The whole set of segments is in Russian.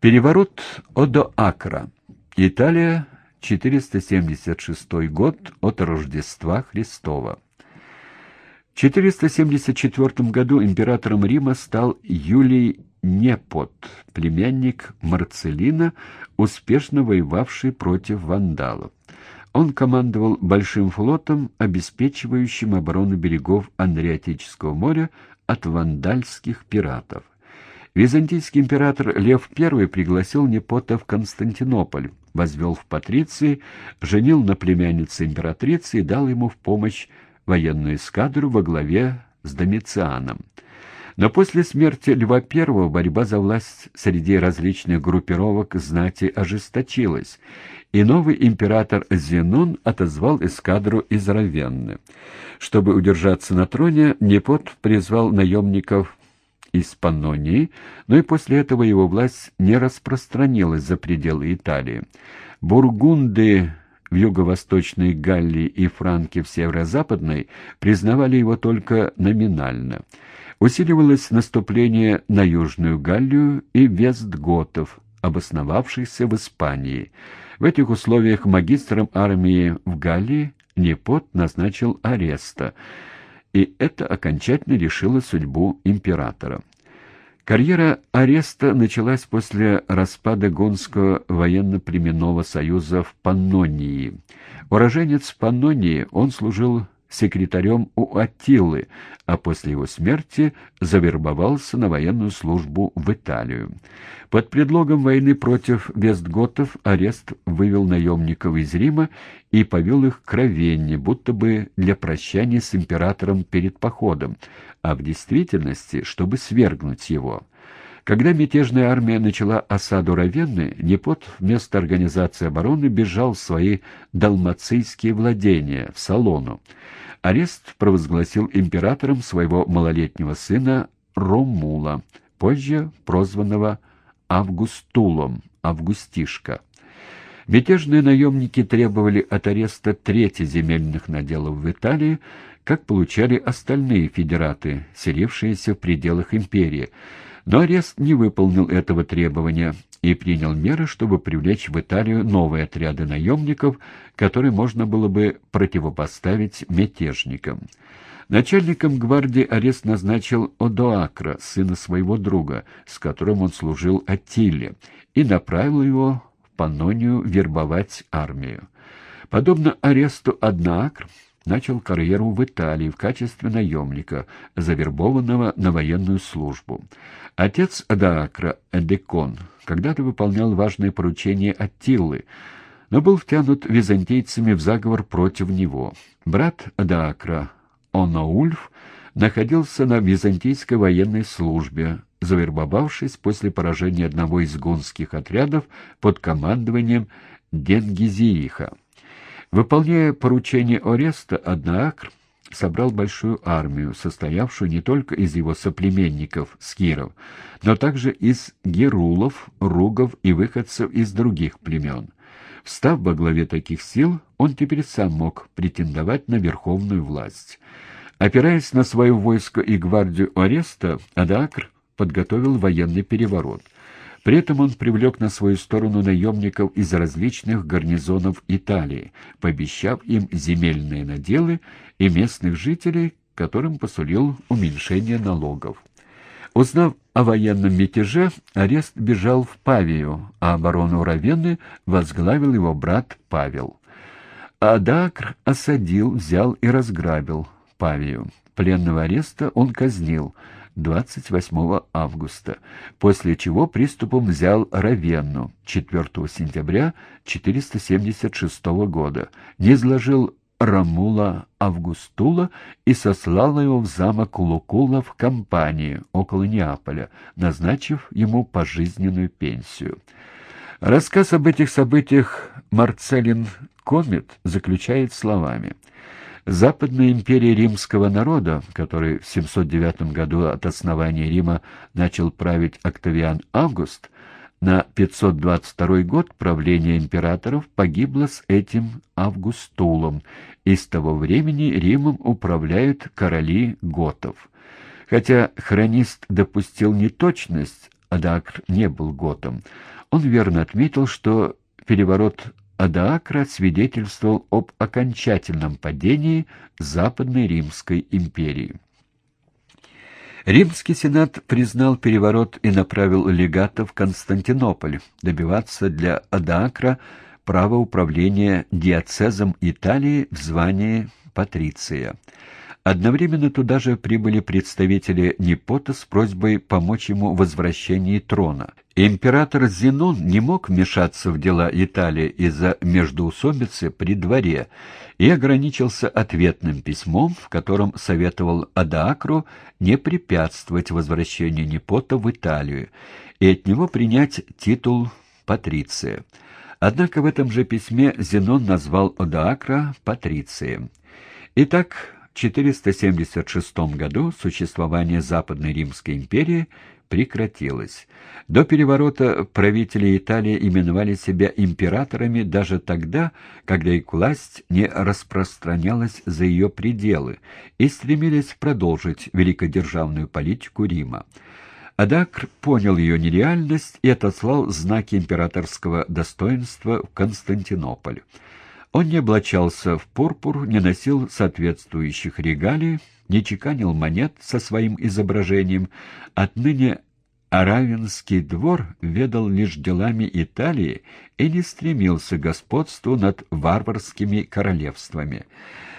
Переворот Одоакра. Италия, 476 год от Рождества Христова. В 474 году императором Рима стал Юлий Непот, племянник Марцелина, успешно воевавший против вандалов. Он командовал большим флотом, обеспечивающим оборону берегов Андриатического моря от вандальских пиратов. Византийский император Лев I пригласил Непота в Константинополь, возвел в патриции, женил на племяннице императрицы и дал ему в помощь военную эскадру во главе с Домицианом. Но после смерти Льва I борьба за власть среди различных группировок знати ожесточилась, и новый император Зенон отозвал эскадру из Равенны. Чтобы удержаться на троне, Непот призвал наемников из Паннонии, но и после этого его власть не распространилась за пределы Италии. Бургунды в юго-восточной Галлии и франки в северо-западной признавали его только номинально. Усиливалось наступление на Южную Галлию и вестготов, обосновавшихся в Испании. В этих условиях магистром армии в Галлии Непот назначил ареста, и это окончательно решило судьбу императора. Карьера ареста началась после распада Гонского военно-племенного союза в Паннонии. Уроженец Паннонии, он служил секретарем у Аттилы, а после его смерти завербовался на военную службу в Италию. Под предлогом войны против вестготов арест вывел наемников из Рима и повел их к Равенне, будто бы для прощания с императором перед походом, а в действительности, чтобы свергнуть его. Когда мятежная армия начала осаду Равенны, Непот вместо организации обороны бежал в свои далмацийские владения, в Салону. Арест провозгласил императором своего малолетнего сына Ромула, позже прозванного Августулом, Августишка. Мятежные наемники требовали от ареста трети земельных наделов в Италии, как получали остальные федераты, селившиеся в пределах империи, но арест не выполнил этого требования и принял меры, чтобы привлечь в Италию новые отряды наемников, которые можно было бы противопоставить мятежникам. Начальником гвардии арест назначил Одоакра, сына своего друга, с которым он служил Аттиле, и направил его в Панонию вербовать армию. Подобно аресту Одноакр, начал карьеру в Италии в качестве наемника, завербованного на военную службу. Отец Адаакра, Эдекон, когда-то выполнял важные поручения Аттилы, но был втянут византийцами в заговор против него. Брат Адаакра, Оноульф, находился на византийской военной службе, завербовавшись после поражения одного из гунских отрядов под командованием Денгизииха. Выполняя поручение Ореста, Одноакр собрал большую армию, состоявшую не только из его соплеменников, скиров, но также из герулов, ругов и выходцев из других племен. Встав во главе таких сил, он теперь сам мог претендовать на верховную власть. Опираясь на свое войско и гвардию Ореста, Адакр подготовил военный переворот — при этом он привлек на свою сторону наемников из различных гарнизонов Италии, пообещав им земельные наделы и местных жителей, которым посулил уменьшение налогов. Узнав о военном мятеже, арест бежал в Павию, а оборону Равенны возглавил его брат Павел. Адакр осадил, взял и разграбил Павию. Пленного ареста он казнил – 28 августа, после чего приступом взял Равенну 4 сентября 476 года, изложил Рамула Августула и сослал его в замок Лукула в Кампании, около Неаполя, назначив ему пожизненную пенсию. Рассказ об этих событиях Марцелин Комет заключает словами — Западная империя римского народа, который в 709 году от основания Рима начал править Октавиан Август, на 522 год правления императоров погибло с этим Августулом, и с того времени Римом управляют короли готов. Хотя хронист допустил неточность, Адаакр не был готом. Он верно отметил, что переворот Адаакра свидетельствовал об окончательном падении Западной Римской империи. Римский сенат признал переворот и направил легата в Константинополь добиваться для Адаакра права управления диацезом Италии в звании патриция. Одновременно туда же прибыли представители Непота с просьбой помочь ему в возвращении трона. Император Зенон не мог вмешаться в дела Италии из-за междоусобицы при дворе и ограничился ответным письмом, в котором советовал Адаакру не препятствовать возвращению Непота в Италию и от него принять титул патриция. Однако в этом же письме Зенон назвал Адаакра патрицием. Итак, 476 году существование Западной Римской империи прекратилось. До переворота правители Италии именовали себя императорами даже тогда, когда их власть не распространялась за ее пределы и стремились продолжить великодержавную политику Рима. Адакр понял ее нереальность и отослал знаки императорского достоинства в Константинополь. Он не облачался в пурпур, не носил соответствующих регалий, не чеканил монет со своим изображением. Отныне Аравинский двор ведал лишь делами Италии и не стремился к господству над варварскими королевствами.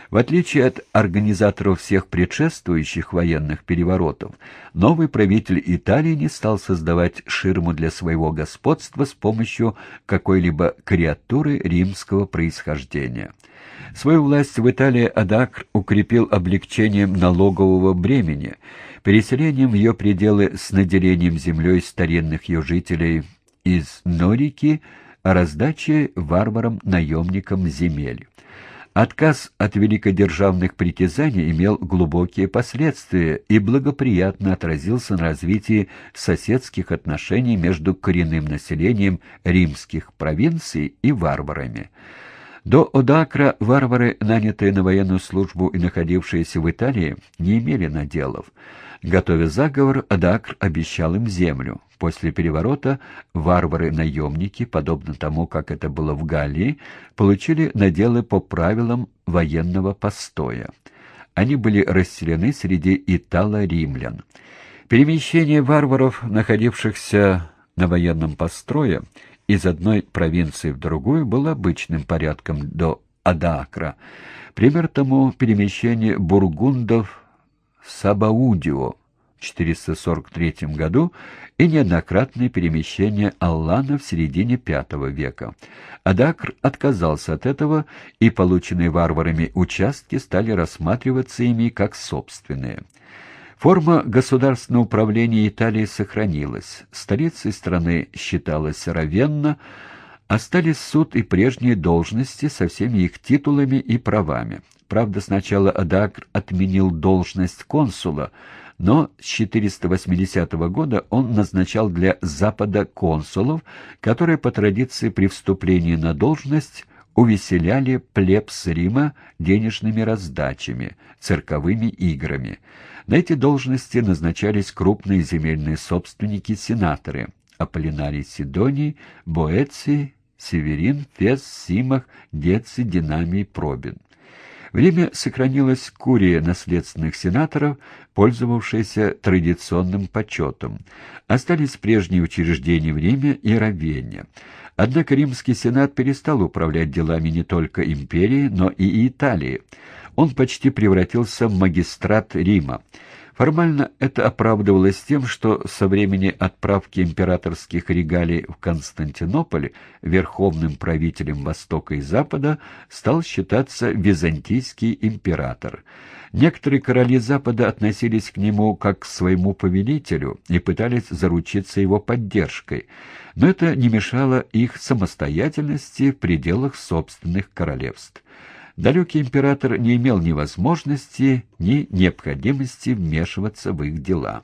В отличие от организаторов всех предшествующих военных переворотов, новый правитель Италии не стал создавать ширму для своего господства с помощью какой-либо креатуры римского происхождения. Свою власть в Италии Адакр укрепил облегчением налогового бремени, переселением в ее пределы с наделением землей старинных ее жителей из Норики, а раздачей варварам-наемникам земель. Отказ от великодержавных притязаний имел глубокие последствия и благоприятно отразился на развитии соседских отношений между коренным населением римских провинций и варварами. До Одакра варвары, нанятые на военную службу и находившиеся в Италии, не имели наделов. Готовя заговор, Адакр обещал им землю. После переворота варвары-наемники, подобно тому, как это было в Галлии, получили наделы по правилам военного постоя. Они были расселены среди итало-римлян. Перемещение варваров, находившихся на военном построе, из одной провинции в другую было обычным порядком до Адакра. Пример тому перемещение бургундов Сабаудио в 443 году и неоднократные перемещения Аллана в середине V века. Адакр отказался от этого, и полученные варварами участки стали рассматриваться ими как собственные. Форма государственного управления Италии сохранилась. Столицей страны считалась Равенна, остались суд и прежние должности со всеми их титулами и правами. Правда, сначала Адакр отменил должность консула, но с 480 года он назначал для Запада консулов, которые по традиции при вступлении на должность увеселяли плебс Рима денежными раздачами, цирковыми играми. На эти должности назначались крупные земельные собственники-сенаторы – Аполлинарий Сидоний, Боэций, Северин, Фес, Симах, Деци, Динамий, Пробин. В Риме сохранилась курия наследственных сенаторов, пользовавшаяся традиционным почетом. Остались прежние учреждения в Риме и Равенне. Однако Римский сенат перестал управлять делами не только империи, но и Италии. Он почти превратился в магистрат Рима. Формально это оправдывалось тем, что со времени отправки императорских регалий в Константинополь верховным правителем Востока и Запада стал считаться византийский император. Некоторые короли Запада относились к нему как к своему повелителю и пытались заручиться его поддержкой, но это не мешало их самостоятельности в пределах собственных королевств далекий император не имел ни возможности, ни необходимости вмешиваться в их дела.